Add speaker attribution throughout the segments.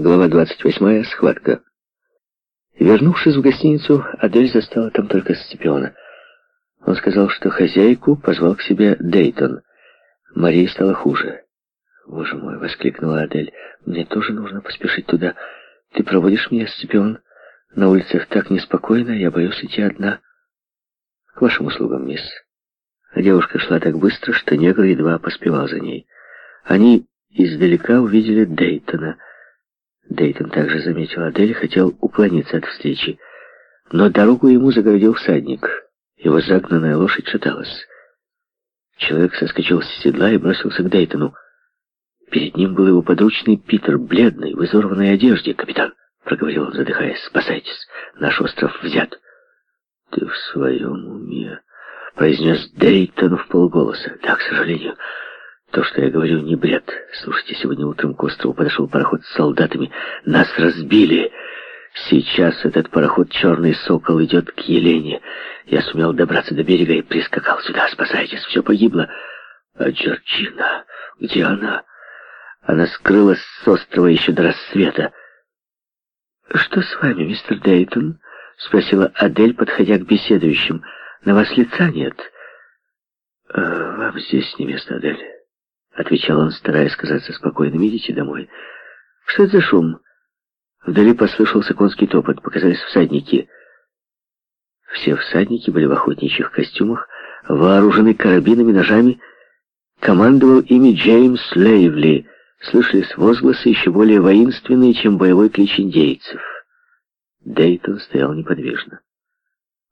Speaker 1: Глава 28. Схватка. Вернувшись в гостиницу, Адель застала там только Сципиона. Он сказал, что хозяйку позвал к себе Дейтон. Марии стало хуже. «Боже мой!» — воскликнула Адель. «Мне тоже нужно поспешить туда. Ты проводишь меня, Сципион? На улицах так неспокойно, я боюсь идти одна». «К вашим услугам, мисс». Девушка шла так быстро, что негр едва поспевал за ней. Они издалека увидели Дейтона — Дейтон также заметил Адель хотел уклониться от встречи. Но дорогу ему загородил всадник. Его загнанная лошадь шаталась. Человек соскочил с седла и бросился к Дейтону. Перед ним был его подручный Питер, бледный, в изорванной одежде. «Капитан!» — проговорил он, задыхаясь. «Спасайтесь! Наш остров взят!» «Ты в своем уме?» — произнес Дейтон в полголоса. «Да, к сожалению...» То, что я говорю, не бред. Слушайте, сегодня утром к острову подошел пароход с солдатами. Нас разбили. Сейчас этот пароход «Черный сокол» идет к Елене. Я сумел добраться до берега и прискакал сюда. Спасайтесь, все погибло. А Джорджина, где она? Она скрылась с острова еще до рассвета. «Что с вами, мистер Дейтон?» — спросила Адель, подходя к беседующим. «На вас лица нет?» «Э, «Вам здесь не место, Адель». Отвечал он, стараясь казаться спокойным. «Идите домой». «Что это за шум?» Вдали послышался конский топот. Показались всадники. Все всадники были в охотничьих костюмах, вооружены карабинами, ножами. Командовал ими Джеймс Лейвли. Слышались возгласы еще более воинственные, чем боевой клич индейцев. Дейтон стоял неподвижно.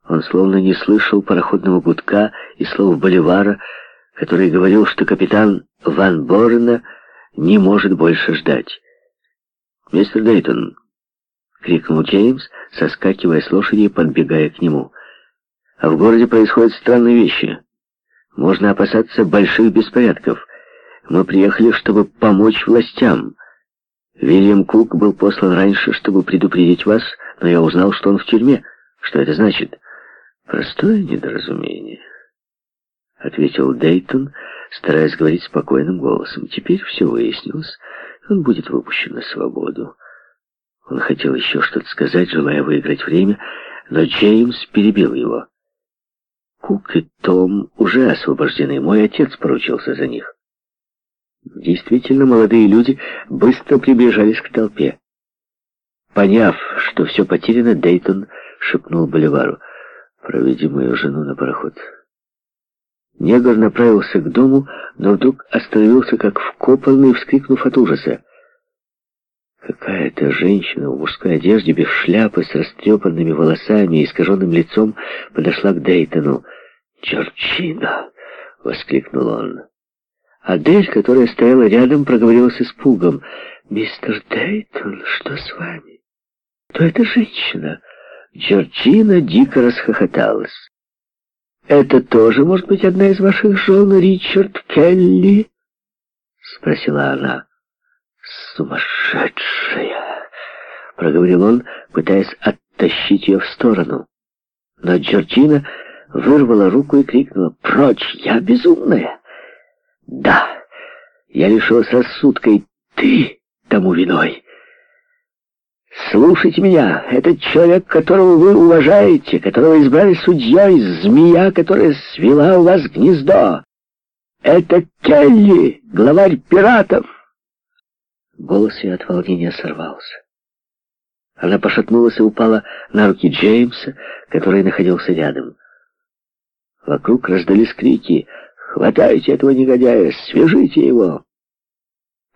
Speaker 1: Он словно не слышал пароходного гудка и слов Боливара, который говорил, что капитан Ван Борна не может больше ждать. «Мистер Дейтон!» — крикнул Джеймс, соскакивая с лошади и подбегая к нему. «А в городе происходят странные вещи. Можно опасаться больших беспорядков. Мы приехали, чтобы помочь властям. Вильям Кук был послан раньше, чтобы предупредить вас, но я узнал, что он в тюрьме. Что это значит?» «Простое недоразумение», — ответил Дейтон, — стараясь говорить спокойным голосом. Теперь все выяснилось. Он будет выпущен на свободу. Он хотел еще что-то сказать, желая выиграть время, но Джеймс перебил его. Кук и Том уже освобождены. Мой отец поручился за них. Действительно, молодые люди быстро приближались к толпе. Поняв, что все потеряно, Дейтон шепнул Боливару. «Проведи мою жену на пароход». Негр направился к дому, но вдруг остановился как вкопанный, вскрикнув от ужаса. Какая-то женщина в мужской одежде, без шляпы, с растрепанными волосами и искаженным лицом подошла к Дейтону. «Джорджина!» — воскликнул он. Адель, которая стояла рядом, проговорила с испугом. «Мистер Дейтон, что с вами? Кто эта женщина?» Джорджина дико расхохоталась. «Это тоже может быть одна из ваших жен, Ричард Келли?» — спросила она. «Сумасшедшая!» — проговорил он, пытаясь оттащить ее в сторону. Но Джорджина вырвала руку и крикнула «Прочь! Я безумная!» «Да, я лишилась рассудка, и ты тому виной!» Слушайте меня, этот человек, которого вы уважаете, которого избрали судьей, змея, которая свела у вас гнездо. Это Келли, главарь пиратов. Голос ее от волнения сорвался. Она пошатнулась и упала на руки Джеймса, который находился рядом. Вокруг раздались крики «Хватайте этого негодяя! Свяжите его!»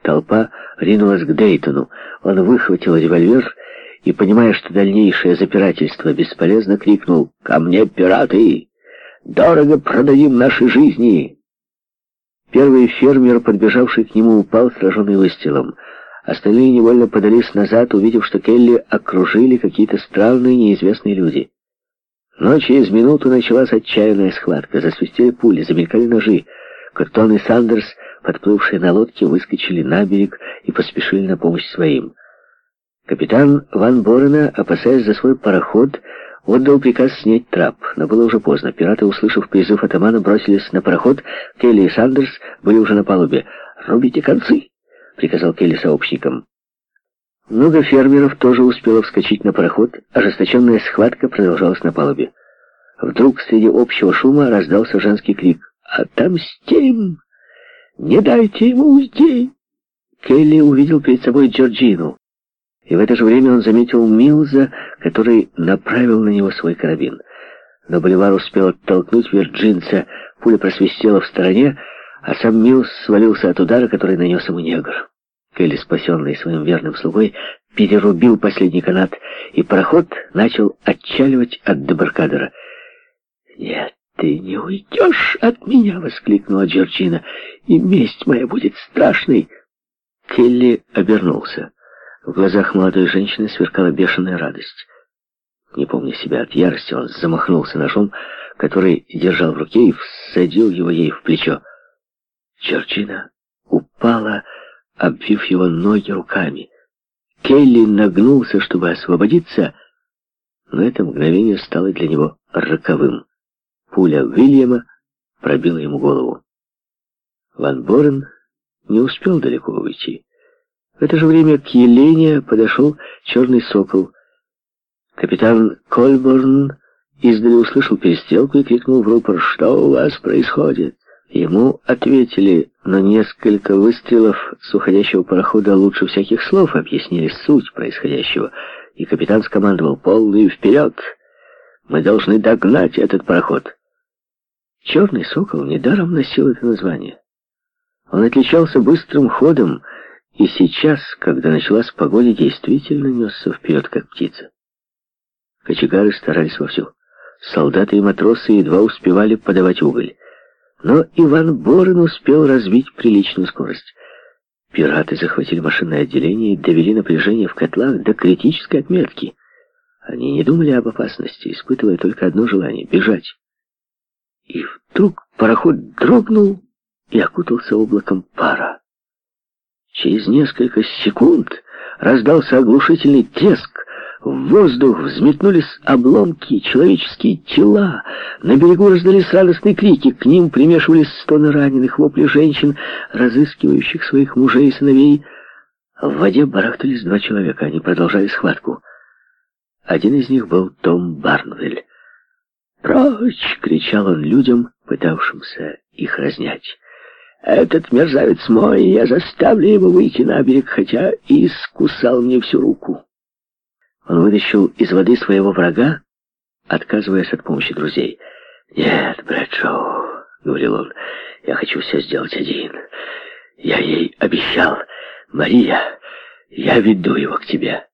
Speaker 1: Толпа ринулась к Дейтону. Он выхватил револьвер и, понимая, что дальнейшее запирательство бесполезно, крикнул «Ко мне, пираты! Дорого продадим наши жизни!» Первый фермер, подбежавший к нему, упал, сраженный выстрелом. Остальные невольно подались назад, увидев, что Келли окружили какие-то странные неизвестные люди. Но через минуту началась отчаянная схватка. Засвистели пули, замелькали ножи. Картон и Сандерс подплывшие на лодке, выскочили на берег и поспешили на помощь своим. Капитан Ван Борена, опасаясь за свой пароход, отдал приказ снять трап, но было уже поздно. Пираты, услышав призыв атамана, бросились на пароход. Келли и Сандерс были уже на палубе. «Рубите концы!» — приказал Келли сообщникам. Много фермеров тоже успело вскочить на пароход, ожесточенная схватка продолжалась на палубе. Вдруг среди общего шума раздался женский крик. «Отомстим! Не дайте ему уйти!» Келли увидел перед собой Джорджину, и в это же время он заметил Милза, который направил на него свой карабин. Но Боливар успел оттолкнуть Вирджинца, пуля просвистела в стороне, а сам Милз свалился от удара, который нанес ему негр. Келли, спасенный своим верным слугой, перерубил последний канат, и пароход начал отчаливать от дебаркадера. «Нет, ты не уйдешь от меня!» — воскликнула Джорджина. «И месть моя будет страшной!» Келли обернулся. В глазах молодой женщины сверкала бешеная радость. Не помня себя от ярости, он замахнулся ножом, который держал в руке и всадил его ей в плечо. Джорджина упала, обвив его ноги руками. Келли нагнулся, чтобы освободиться, но это мгновение стало для него роковым. Пуля Уильяма пробила ему голову. Ван Борен не успел далеко уйти. В это же время к Елене подошел черный сокол. Капитан Кольборн издали услышал перестрелку и крикнул в рупор «Что у вас происходит?» Ему ответили, но несколько выстрелов с уходящего парохода лучше всяких слов объяснили суть происходящего, и капитан скомандовал «Полный вперед! Мы должны догнать этот пароход!» Черный сокол недаром носил это название. Он отличался быстрым ходом, и сейчас, когда началась погода, действительно несся вперед, как птица. Кочегары старались вовсю. Солдаты и матросы едва успевали подавать уголь. Но Иван Борин успел развить приличную скорость. Пираты захватили машинное отделение и довели напряжение в котлах до критической отметки. Они не думали об опасности, испытывая только одно желание — бежать. И вдруг пароход дрогнул и окутался облаком пара. Через несколько секунд раздался оглушительный треск, в воздух взметнулись обломки, человеческие тела. На берегу раздались радостные крики. К ним примешивались стоны раненых, вопли женщин, разыскивающих своих мужей и сыновей. В воде барахтались два человека. Они продолжали схватку. Один из них был Том Барнвель. «Прочь!» — кричал он людям, пытавшимся их разнять. «Этот мерзавец мой, я заставлю его выйти на берег, хотя и искусал мне всю руку». Он вытащил из воды своего врага, отказываясь от помощи друзей. «Нет, Брэдшоу», — говорил он, — «я хочу все сделать один. Я ей обещал, Мария, я веду его к тебе».